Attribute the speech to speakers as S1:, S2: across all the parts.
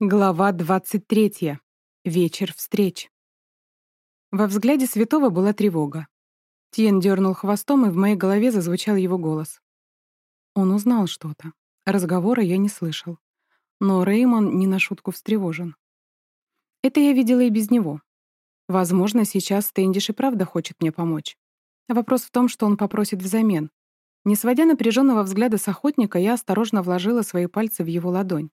S1: Глава 23. Вечер встреч. Во взгляде святого была тревога. Тиен дернул хвостом, и в моей голове зазвучал его голос. Он узнал что-то. Разговора я не слышал. Но Реймон не на шутку встревожен. Это я видела и без него. Возможно, сейчас Стэндиш и правда хочет мне помочь. Вопрос в том, что он попросит взамен. Не сводя напряженного взгляда с охотника, я осторожно вложила свои пальцы в его ладонь.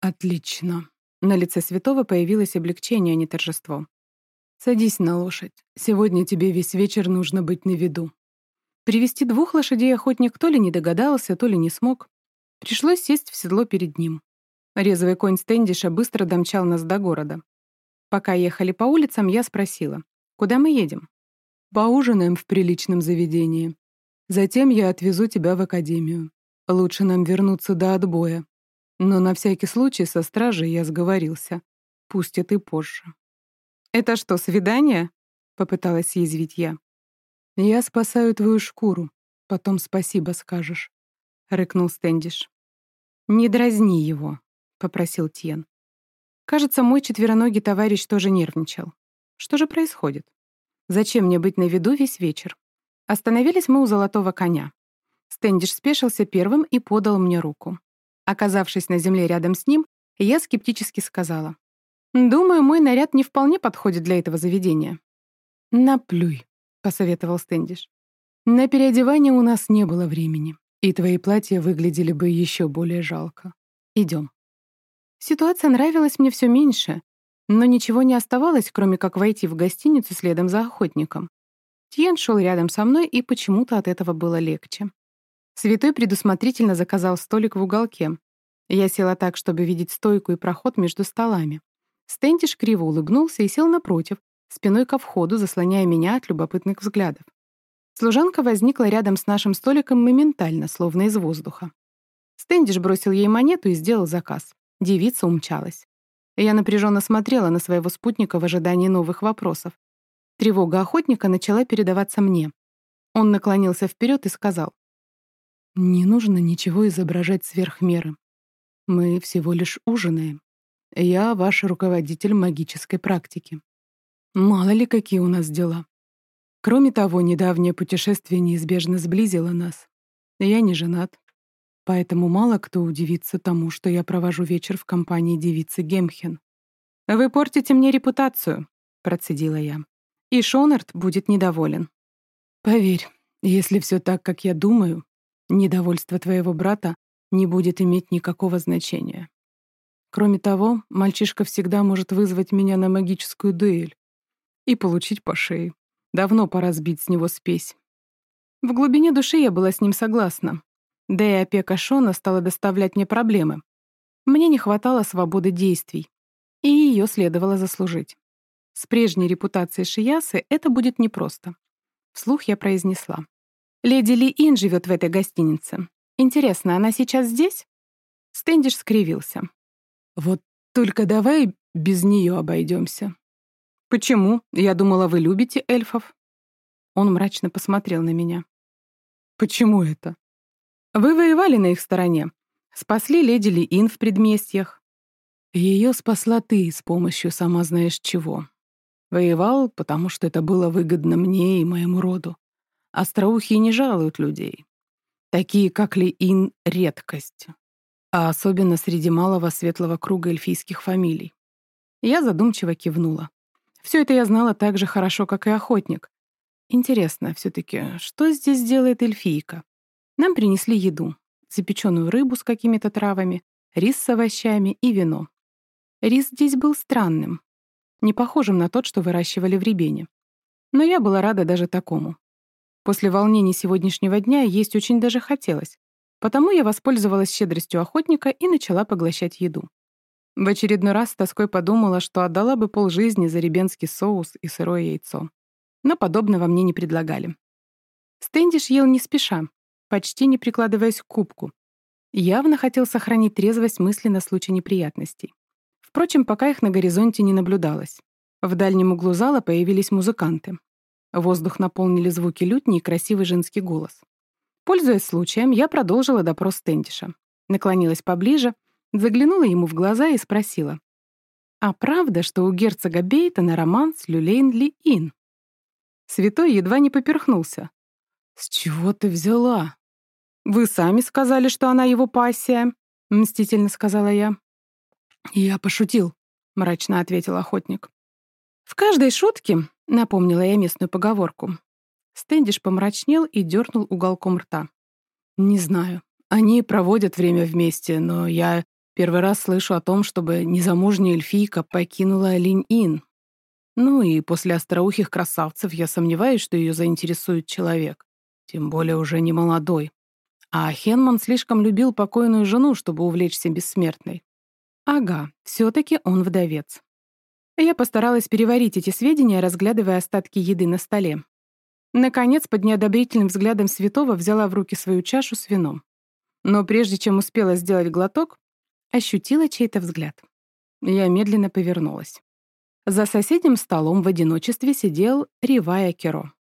S1: «Отлично». На лице святого появилось облегчение, а не торжество. «Садись на лошадь. Сегодня тебе весь вечер нужно быть на виду». Привести двух лошадей охотник то ли не догадался, то ли не смог. Пришлось сесть в седло перед ним. Резвый конь Стэндиша быстро домчал нас до города. Пока ехали по улицам, я спросила, куда мы едем? «Поужинаем в приличном заведении. Затем я отвезу тебя в академию. Лучше нам вернуться до отбоя, но на всякий случай со стражей я сговорился. Пустят и позже. «Это что, свидание?» — попыталась съязвить я. «Я спасаю твою шкуру. Потом спасибо скажешь», — рыкнул Стэндиш. «Не дразни его», — попросил Тьен. Кажется, мой четвероногий товарищ тоже нервничал. Что же происходит? Зачем мне быть на виду весь вечер? Остановились мы у золотого коня. Стэндиш спешился первым и подал мне руку. Оказавшись на земле рядом с ним, я скептически сказала. «Думаю, мой наряд не вполне подходит для этого заведения». «Наплюй», — посоветовал Стэндиш. «На переодевание у нас не было времени, и твои платья выглядели бы еще более жалко. Идем». Ситуация нравилась мне все меньше, но ничего не оставалось, кроме как войти в гостиницу следом за охотником. Тьен шел рядом со мной, и почему-то от этого было легче. Святой предусмотрительно заказал столик в уголке. Я села так, чтобы видеть стойку и проход между столами. Стентиш криво улыбнулся и сел напротив, спиной ко входу, заслоняя меня от любопытных взглядов. Служанка возникла рядом с нашим столиком моментально, словно из воздуха. Стэндиш бросил ей монету и сделал заказ. Девица умчалась. Я напряженно смотрела на своего спутника в ожидании новых вопросов. Тревога охотника начала передаваться мне. Он наклонился вперед и сказал. Не нужно ничего изображать сверх меры. Мы всего лишь ужинаем. Я ваш руководитель магической практики. Мало ли, какие у нас дела. Кроме того, недавнее путешествие неизбежно сблизило нас. Я не женат, поэтому мало кто удивится тому, что я провожу вечер в компании девицы Гемхен. «Вы портите мне репутацию», — процедила я. «И Шонард будет недоволен». «Поверь, если все так, как я думаю, Недовольство твоего брата не будет иметь никакого значения. Кроме того, мальчишка всегда может вызвать меня на магическую дуэль и получить по шее. Давно пора сбить с него спесь. В глубине души я была с ним согласна. Да и опека Шона стала доставлять мне проблемы. Мне не хватало свободы действий, и ее следовало заслужить. С прежней репутацией Шиясы это будет непросто. Вслух я произнесла. Леди Ли Ин живет в этой гостинице. Интересно, она сейчас здесь?» Стэндиш скривился. «Вот только давай без нее обойдемся». «Почему? Я думала, вы любите эльфов». Он мрачно посмотрел на меня. «Почему это?» «Вы воевали на их стороне. Спасли леди Ли Ин в предместьях». Ее спасла ты с помощью сама знаешь чего. Воевал, потому что это было выгодно мне и моему роду. Остроухие не жалуют людей. Такие, как Ли-Ин, — редкость. А особенно среди малого светлого круга эльфийских фамилий. Я задумчиво кивнула. Все это я знала так же хорошо, как и охотник. Интересно все таки что здесь делает эльфийка? Нам принесли еду. Запеченную рыбу с какими-то травами, рис с овощами и вино. Рис здесь был странным, не похожим на тот, что выращивали в Ребене. Но я была рада даже такому. После волнений сегодняшнего дня есть очень даже хотелось, потому я воспользовалась щедростью охотника и начала поглощать еду. В очередной раз с тоской подумала, что отдала бы полжизни за ребенский соус и сырое яйцо. Но подобного мне не предлагали. Стэндиш ел не спеша, почти не прикладываясь к кубку. Явно хотел сохранить трезвость мысли на случай неприятностей. Впрочем, пока их на горизонте не наблюдалось. В дальнем углу зала появились музыканты. Воздух наполнили звуки лютни и красивый женский голос. Пользуясь случаем, я продолжила допрос Стендиша. Наклонилась поближе, Заглянула ему в глаза и спросила. «А правда, что у герцога Бейтона роман с Люлейнли Ин?» Святой едва не поперхнулся. «С чего ты взяла?» «Вы сами сказали, что она его пассия», — мстительно сказала я. «Я пошутил», — мрачно ответил охотник. «В каждой шутке», — напомнила я местную поговорку, Стэндиш помрачнел и дернул уголком рта. «Не знаю. Они проводят время вместе, но я первый раз слышу о том, чтобы незамужняя эльфийка покинула Линь-Ин. Ну и после остроухих красавцев я сомневаюсь, что ее заинтересует человек. Тем более уже не молодой. А Хенман слишком любил покойную жену, чтобы увлечься бессмертной. Ага, все-таки он вдовец. Я постаралась переварить эти сведения, разглядывая остатки еды на столе. Наконец, под неодобрительным взглядом святого взяла в руки свою чашу с вином. Но прежде чем успела сделать глоток, ощутила чей-то взгляд. Я медленно повернулась. За соседним столом в одиночестве сидел Ривая Керо.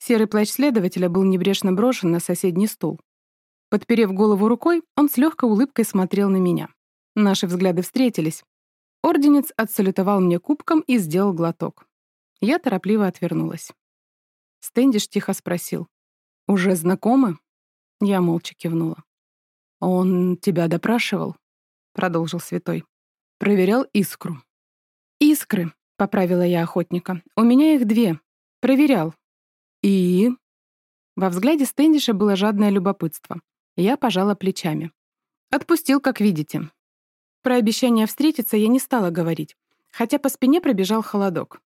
S1: Серый плащ следователя был небрежно брошен на соседний стул. Подперев голову рукой, он с легкой улыбкой смотрел на меня. Наши взгляды встретились. Орденец отсалютовал мне кубком и сделал глоток. Я торопливо отвернулась. Стэндиш тихо спросил. «Уже знакомы?» Я молча кивнула. «Он тебя допрашивал?» Продолжил святой. «Проверял искру». «Искры», — поправила я охотника. «У меня их две. Проверял». «И?» Во взгляде Стэндиша было жадное любопытство. Я пожала плечами. «Отпустил, как видите. Про обещание встретиться я не стала говорить, хотя по спине пробежал холодок.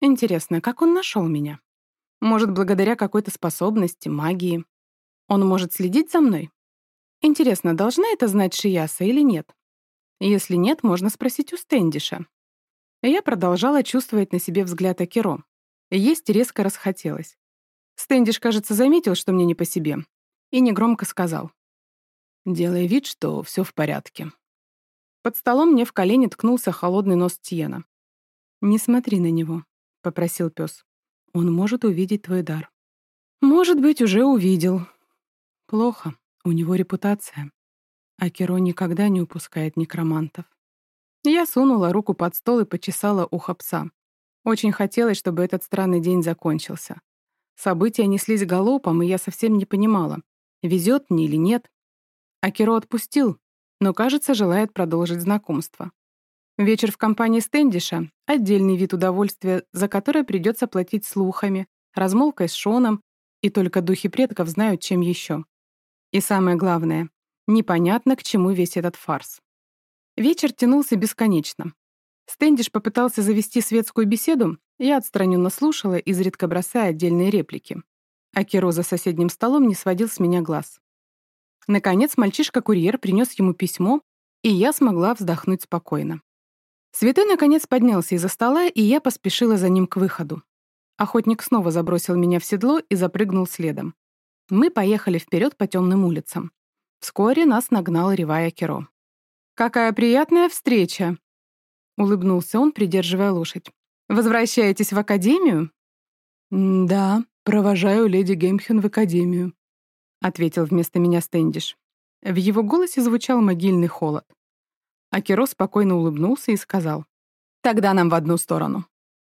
S1: Интересно, как он нашел меня? Может, благодаря какой-то способности, магии. Он может следить за мной? Интересно, должна это знать Шияса или нет? Если нет, можно спросить у Стэндиша. Я продолжала чувствовать на себе взгляд Акиро. Есть резко расхотелось. Стэндиш, кажется, заметил, что мне не по себе, и негромко сказал. «Делай вид, что все в порядке». Под столом мне в колени ткнулся холодный нос Тиена. «Не смотри на него», — попросил пес. «Он может увидеть твой дар». «Может быть, уже увидел». «Плохо. У него репутация. А Керо никогда не упускает некромантов». Я сунула руку под стол и почесала ухо пса. Очень хотелось, чтобы этот странный день закончился. События неслись галопом, и я совсем не понимала, везет мне или нет. А Керо отпустил, но, кажется, желает продолжить знакомство. Вечер в компании Стэндиша — отдельный вид удовольствия, за которое придется платить слухами, размолвкой с Шоном, и только духи предков знают, чем еще. И самое главное, непонятно, к чему весь этот фарс. Вечер тянулся бесконечно. Стэндиш попытался завести светскую беседу, я отстраненно слушала, изредка бросая отдельные реплики. А Киро за соседним столом не сводил с меня глаз. Наконец мальчишка-курьер принес ему письмо, и я смогла вздохнуть спокойно. Святой наконец поднялся из-за стола, и я поспешила за ним к выходу. Охотник снова забросил меня в седло и запрыгнул следом. Мы поехали вперед по темным улицам. Вскоре нас нагнал Ревая Керо. «Какая приятная встреча!» — улыбнулся он, придерживая лошадь. «Возвращаетесь в академию?» «Да, провожаю леди Геймхен в академию», — ответил вместо меня Стэндиш. В его голосе звучал могильный холод. Акиро спокойно улыбнулся и сказал. «Тогда нам в одну сторону.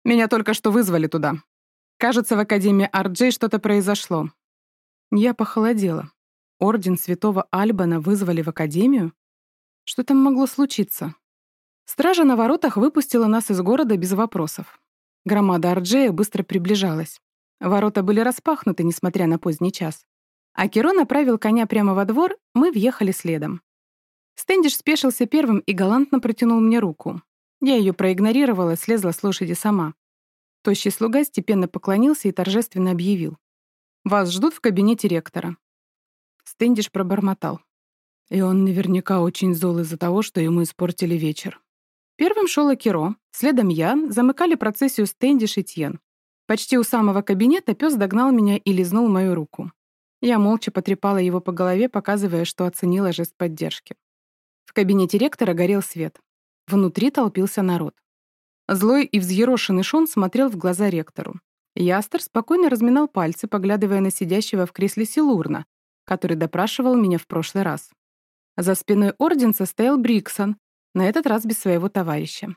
S1: Меня только что вызвали туда. Кажется, в Академии Арджей что-то произошло». Я похолодела. Орден Святого Альбана вызвали в Академию? Что там могло случиться? Стража на воротах выпустила нас из города без вопросов. Громада Арджея быстро приближалась. Ворота были распахнуты, несмотря на поздний час. А Киро направил коня прямо во двор, мы въехали следом. Стэндиш спешился первым и галантно протянул мне руку. Я ее проигнорировала, слезла с лошади сама. Тощий слуга степенно поклонился и торжественно объявил. «Вас ждут в кабинете ректора». Стэндиш пробормотал. И он наверняка очень зол из-за того, что ему испортили вечер. Первым шел Акиро, следом я, замыкали процессию Стэндиш и Тьен. Почти у самого кабинета пес догнал меня и лизнул мою руку. Я молча потрепала его по голове, показывая, что оценила жест поддержки. В кабинете ректора горел свет. Внутри толпился народ. Злой и взъерошенный Шон смотрел в глаза ректору. Ястер спокойно разминал пальцы, поглядывая на сидящего в кресле Силурна, который допрашивал меня в прошлый раз. За спиной орденца стоял Бриксон, на этот раз без своего товарища.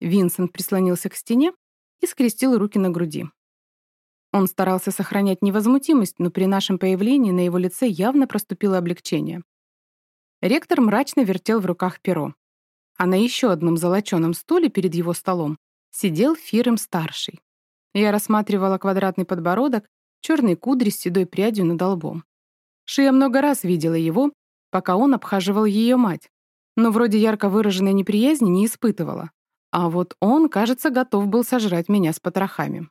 S1: Винсент прислонился к стене и скрестил руки на груди. Он старался сохранять невозмутимость, но при нашем появлении на его лице явно проступило облегчение. Ректор мрачно вертел в руках перо. А на еще одном золоченом стуле перед его столом сидел Фирем-старший. Я рассматривала квадратный подбородок, черные кудри с седой прядью над лбом. Шия много раз видела его, пока он обхаживал ее мать, но вроде ярко выраженной неприязни не испытывала. А вот он, кажется, готов был сожрать меня с потрохами.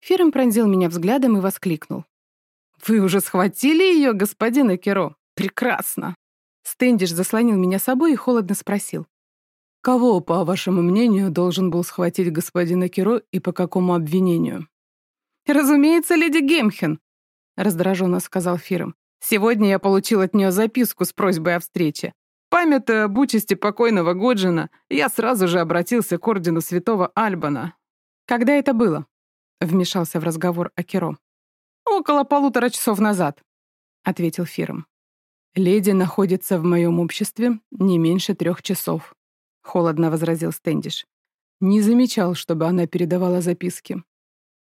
S1: Фирм пронзил меня взглядом и воскликнул. «Вы уже схватили ее, господин Экеро? Прекрасно!» Стэндиш заслонил меня собой и холодно спросил. «Кого, по вашему мнению, должен был схватить господин Акиро и по какому обвинению?» «Разумеется, леди Гемхен», — раздраженно сказал Фирм. «Сегодня я получил от нее записку с просьбой о встрече. Памятая об участи покойного Годжина, я сразу же обратился к ордену святого Альбана. «Когда это было?» — вмешался в разговор Акиро. «Около полутора часов назад», — ответил Фирм. «Леди находится в моем обществе не меньше трех часов», — холодно возразил Стэндиш. «Не замечал, чтобы она передавала записки.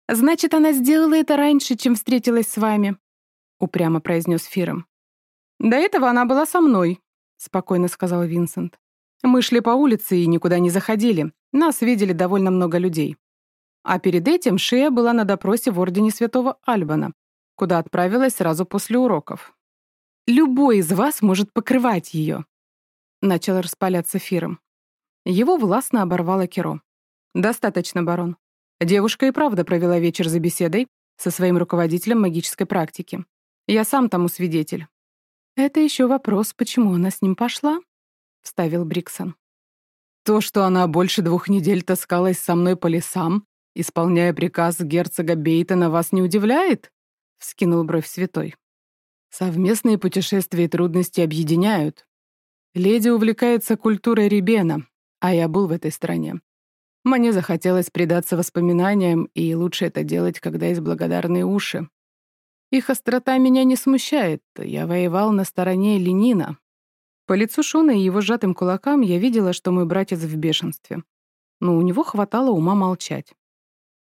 S1: «Значит, она сделала это раньше, чем встретилась с вами», — упрямо произнес Фиром. «До этого она была со мной», — спокойно сказал Винсент. «Мы шли по улице и никуда не заходили. Нас видели довольно много людей. А перед этим Шия была на допросе в Ордене Святого Альбана, куда отправилась сразу после уроков. «Любой из вас может покрывать ее», — начал распаляться Фиром. Его властно оборвало Керо. «Достаточно, барон. Девушка и правда провела вечер за беседой со своим руководителем магической практики. Я сам тому свидетель. «Это еще вопрос, почему она с ним пошла?» — вставил Бриксон. «То, что она больше двух недель таскалась со мной по лесам, исполняя приказ герцога Бейтона, вас не удивляет?» — вскинул бровь святой. «Совместные путешествия и трудности объединяют. Леди увлекается культурой Рибена, а я был в этой стране. Мне захотелось предаться воспоминаниям, и лучше это делать, когда есть благодарные уши. Их острота меня не смущает, я воевал на стороне Ленина. По лицу Шона и его сжатым кулакам я видела, что мой братец в бешенстве. Но у него хватало ума молчать.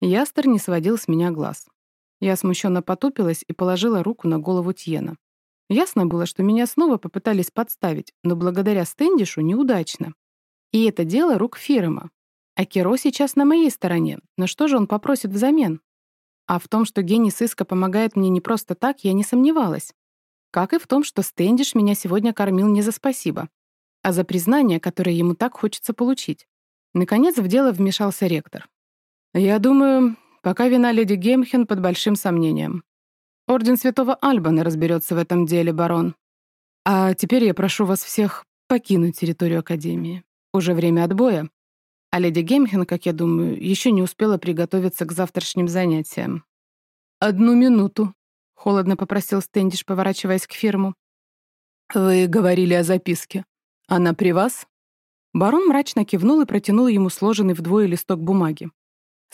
S1: Ястер не сводил с меня глаз. Я смущенно потупилась и положила руку на голову Тьена. Ясно было, что меня снова попытались подставить, но благодаря Стэндишу неудачно. И это дело рук Фирема. А Киро сейчас на моей стороне, но что же он попросит взамен? А в том, что гений сыска помогает мне не просто так, я не сомневалась. Как и в том, что Стэндиш меня сегодня кормил не за спасибо, а за признание, которое ему так хочется получить. Наконец в дело вмешался ректор. «Я думаю, пока вина леди Гемхен под большим сомнением. Орден Святого Альбана разберется в этом деле, барон. А теперь я прошу вас всех покинуть территорию Академии. Уже время отбоя, а леди Гемхен, как я думаю, еще не успела приготовиться к завтрашним занятиям. «Одну минуту», — холодно попросил Стэндиш, поворачиваясь к фирму. «Вы говорили о записке. Она при вас?» Барон мрачно кивнул и протянул ему сложенный вдвое листок бумаги.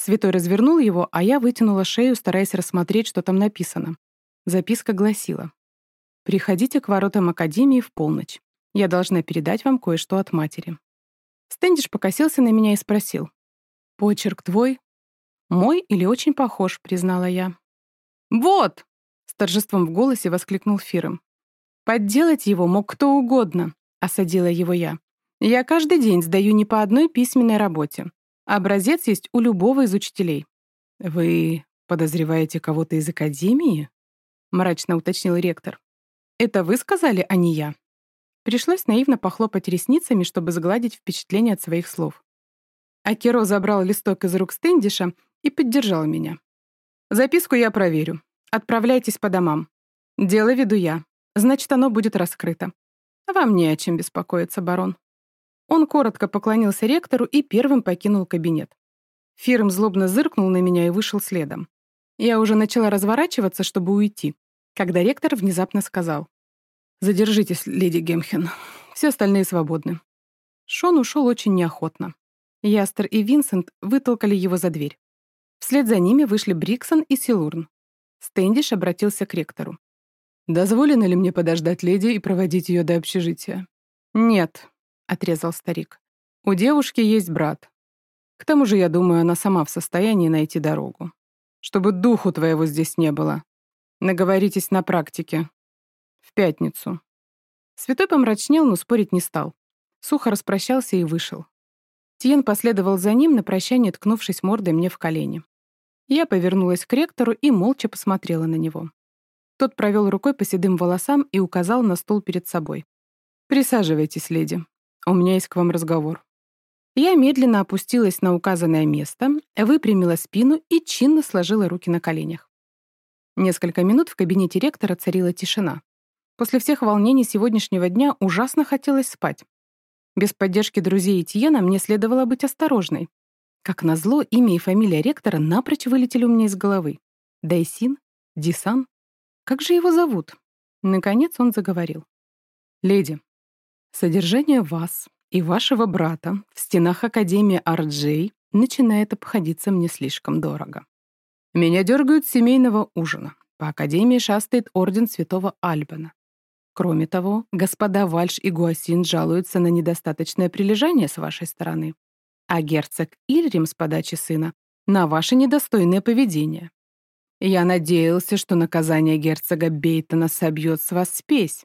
S1: Святой развернул его, а я вытянула шею, стараясь рассмотреть, что там написано. Записка гласила. «Приходите к воротам Академии в полночь. Я должна передать вам кое-что от матери». Стэндиш покосился на меня и спросил. «Почерк твой?» «Мой или очень похож», — признала я. «Вот!» — с торжеством в голосе воскликнул Фиром. «Подделать его мог кто угодно», — осадила его я. «Я каждый день сдаю не по одной письменной работе. Образец есть у любого из учителей». «Вы подозреваете кого-то из академии?» — мрачно уточнил ректор. «Это вы сказали, а не я?» Пришлось наивно похлопать ресницами, чтобы сгладить впечатление от своих слов. Акиро забрал листок из рук Стэндиша и поддержал меня. «Записку я проверю. Отправляйтесь по домам. Дело веду я. Значит, оно будет раскрыто. Вам не о чем беспокоиться, барон». Он коротко поклонился ректору и первым покинул кабинет. Фирм злобно зыркнул на меня и вышел следом. Я уже начала разворачиваться, чтобы уйти, когда ректор внезапно сказал. «Задержитесь, леди Гемхен. Все остальные свободны». Шон ушел очень неохотно. Ястер и Винсент вытолкали его за дверь. Вслед за ними вышли Бриксон и Силурн. Стэндиш обратился к ректору.
S2: «Дозволено ли мне подождать леди и проводить ее до общежития?»
S1: «Нет», — отрезал старик. «У девушки есть брат. К тому же, я думаю, она сама в состоянии найти дорогу. Чтобы духу твоего здесь не было. Наговоритесь на практике. В пятницу». Святой помрачнел, но спорить не стал. Сухо распрощался и вышел. Тиен последовал за ним, на прощание ткнувшись мордой мне в колени. Я повернулась к ректору и молча посмотрела на него. Тот провел рукой по седым волосам и указал на стул перед собой. «Присаживайтесь, леди. У меня есть к вам разговор». Я медленно опустилась на указанное место, выпрямила спину и чинно сложила руки на коленях. Несколько минут в кабинете ректора царила тишина. После всех волнений сегодняшнего дня ужасно хотелось спать. Без поддержки друзей Этьена мне следовало быть осторожной. Как назло, имя и фамилия ректора напрочь вылетели у меня из головы. Дайсин? Дисан? Как же его зовут? Наконец он заговорил. «Леди, содержание вас и вашего брата в стенах Академии Арджей начинает обходиться мне слишком дорого. Меня дергают семейного ужина. По Академии шастает Орден Святого Альбана. Кроме того, господа Вальш и Гуасин жалуются на недостаточное прилежание с вашей стороны, а герцог Ильрим с подачи сына на ваше недостойное поведение. Я надеялся, что наказание герцога Бейтона собьет с вас спесь.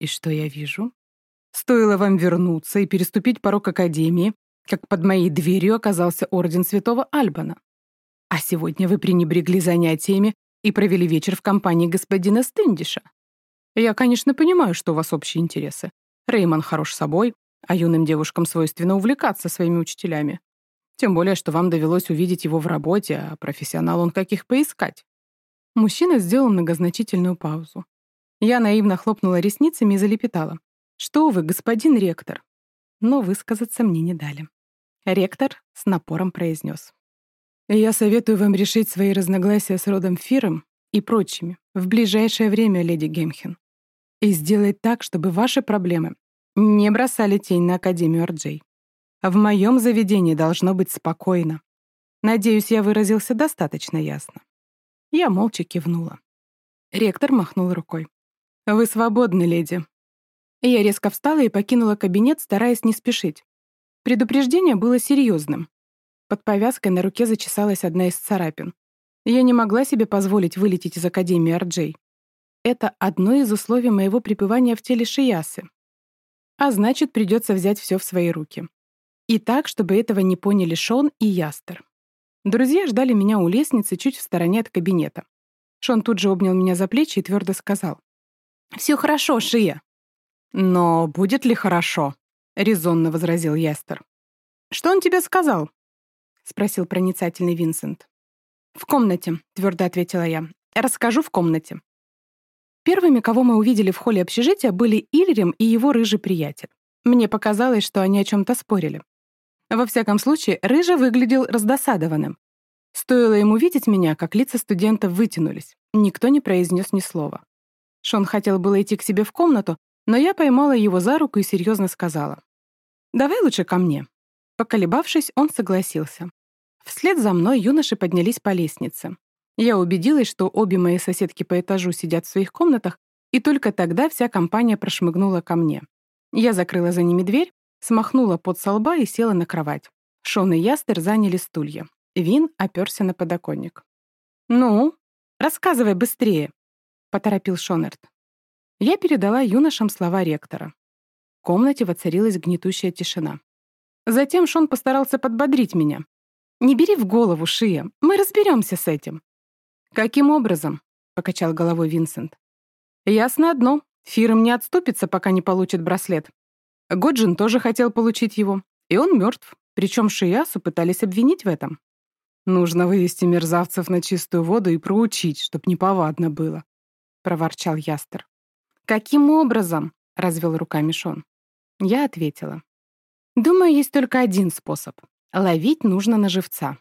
S1: И что я вижу? Стоило вам вернуться и переступить порог Академии, как под моей дверью оказался Орден Святого Альбана. А сегодня вы пренебрегли занятиями и провели вечер в компании господина Стендиша. Я, конечно, понимаю, что у вас общие интересы. Реймон хорош собой, а юным девушкам свойственно увлекаться своими учителями. Тем более, что вам довелось увидеть его в работе, а профессионал он каких поискать. Мужчина сделал многозначительную паузу. Я наивно хлопнула ресницами и залепетала. «Что вы, господин ректор?» Но высказаться мне не дали. Ректор с напором произнес. «Я советую вам решить свои разногласия с родом Фиром и прочими в ближайшее время, леди Гемхен и сделать так, чтобы ваши проблемы не бросали тень на Академию Арджей. В моем заведении должно быть спокойно. Надеюсь, я выразился достаточно ясно. Я молча кивнула. Ректор махнул рукой. «Вы свободны, леди». Я резко встала и покинула кабинет, стараясь не спешить. Предупреждение было серьезным. Под повязкой на руке зачесалась одна из царапин. Я не могла себе позволить вылететь из Академии Арджей. Это одно из условий моего пребывания в теле Шиясы. А значит, придется взять все в свои руки. И так, чтобы этого не поняли Шон и Ястер. Друзья ждали меня у лестницы чуть в стороне от кабинета. Шон тут же обнял меня за плечи и твердо сказал. «Все хорошо, Шия». «Но будет ли хорошо?» — резонно возразил Ястер. «Что он тебе сказал?» — спросил проницательный Винсент. «В комнате», — твердо ответила я. «Расскажу в комнате». Первыми, кого мы увидели в холле общежития, были Ильрим и его рыжий приятель. Мне показалось, что они о чем-то спорили. Во всяком случае, Рыжий выглядел раздосадованным. Стоило ему видеть меня, как лица студентов вытянулись. Никто не произнес ни слова. Шон хотел было идти к себе в комнату, но я поймала его за руку и серьезно сказала. «Давай лучше ко мне». Поколебавшись, он согласился. Вслед за мной юноши поднялись по лестнице. Я убедилась, что обе мои соседки по этажу сидят в своих комнатах, и только тогда вся компания прошмыгнула ко мне. Я закрыла за ними дверь, смахнула под со лба и села на кровать. Шон и Ястер заняли стулья. Вин оперся на подоконник. «Ну, рассказывай быстрее», — поторопил Шонерт. Я передала юношам слова ректора. В комнате воцарилась гнетущая тишина. Затем Шон постарался подбодрить меня. «Не бери в голову, Шия, мы разберемся с этим. «Каким образом?» — покачал головой Винсент. «Ясно одно. Фирм не отступится, пока не получит браслет. Годжин тоже хотел получить его, и он мертв. Причем Шиясу пытались обвинить в этом. Нужно вывести мерзавцев на чистую воду и проучить, чтоб неповадно было», — проворчал Ястер. «Каким образом?» — развел руками Шон. Я ответила. «Думаю, есть только один способ. Ловить нужно на живца».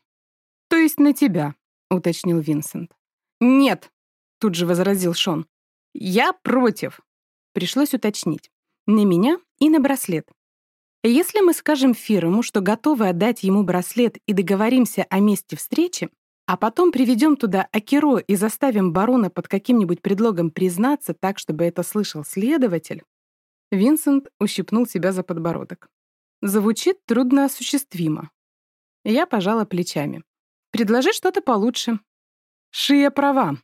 S1: «То есть на тебя», — уточнил Винсент. «Нет», — тут же возразил Шон. «Я против». Пришлось уточнить. На меня и на браслет. Если мы скажем Фирому, что готовы отдать ему браслет и договоримся о месте встречи, А потом приведем туда Акиро и заставим барона под каким-нибудь предлогом признаться так, чтобы это слышал следователь. Винсент ущипнул себя за подбородок. Звучит трудноосуществимо. Я пожала плечами. Предложи что-то получше. Шия права,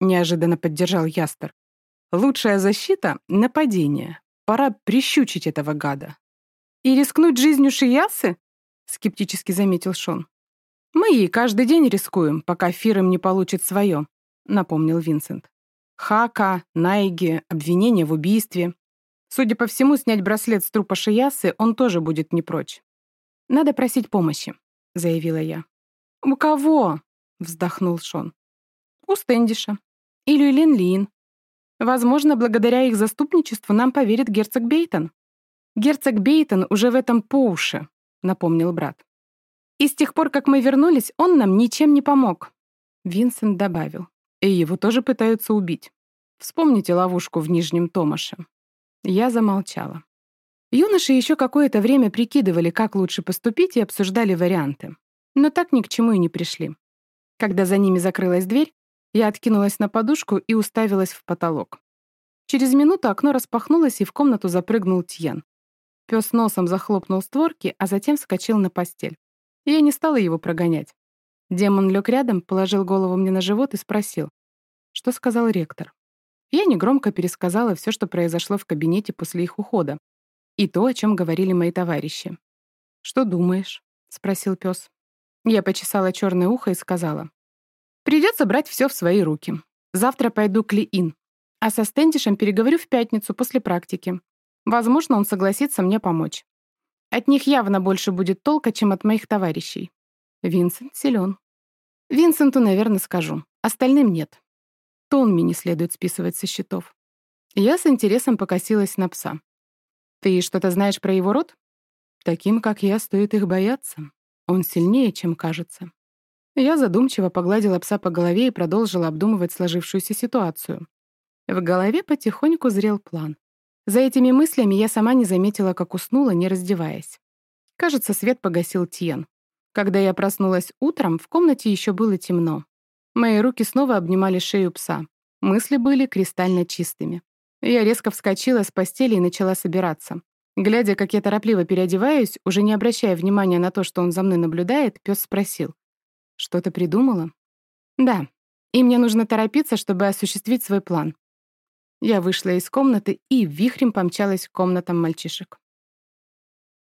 S1: неожиданно поддержал Ястер. Лучшая защита — нападение. Пора прищучить этого гада. И рискнуть жизнью Шиясы? Скептически заметил Шон. Мы ей каждый день рискуем, пока Фиром не получит свое, напомнил Винсент. Хака, Найги, обвинение в убийстве. Судя по всему, снять браслет с трупа Шиясы он тоже будет не прочь. «Надо просить помощи», — заявила я. «У кого?» — вздохнул Шон. «У Стэндиша. Или Лин Лин. Возможно, благодаря их заступничеству нам поверит герцог Бейтон». «Герцог Бейтон уже в этом по уши», — напомнил брат. «И с тех пор, как мы вернулись, он нам ничем не помог». Винсент добавил. «И его тоже пытаются убить. Вспомните ловушку в Нижнем Томаше». Я замолчала. Юноши еще какое-то время прикидывали, как лучше поступить, и обсуждали варианты. Но так ни к чему и не пришли. Когда за ними закрылась дверь, я откинулась на подушку и уставилась в потолок. Через минуту окно распахнулось, и в комнату запрыгнул Тьен. Пес носом захлопнул створки, а затем вскочил на постель. Я не стала его прогонять. Демон лег рядом, положил голову мне на живот и спросил, что сказал ректор. Я негромко пересказала все, что произошло в кабинете после их ухода, и то, о чем говорили мои товарищи. «Что думаешь?» — спросил пес. Я почесала черное ухо и сказала. «Придется брать все в свои руки. Завтра пойду к Ли-Ин, а со Стэндишем переговорю в пятницу после практики. Возможно, он согласится мне помочь. От них явно больше будет толка, чем от моих товарищей. Винсент силен. Винсенту, наверное, скажу. Остальным нет. Тонми не следует списывать со счетов. Я с интересом покосилась на пса. «Ты что-то знаешь про его род?» «Таким, как я, стоит их бояться. Он сильнее, чем кажется». Я задумчиво погладила пса по голове и продолжила обдумывать сложившуюся ситуацию. В голове потихоньку зрел план. За этими мыслями я сама не заметила, как уснула, не раздеваясь. Кажется, свет погасил Тьен. Когда я проснулась утром, в комнате еще было темно. Мои руки снова обнимали шею пса. Мысли были кристально чистыми. Я резко вскочила с постели и начала собираться. Глядя, как я торопливо переодеваюсь, уже не обращая внимания на то, что он за мной наблюдает, пес спросил. «Что ты придумала?» «Да. И мне нужно торопиться, чтобы осуществить свой план». Я вышла из комнаты и вихрем помчалась к комнатам мальчишек.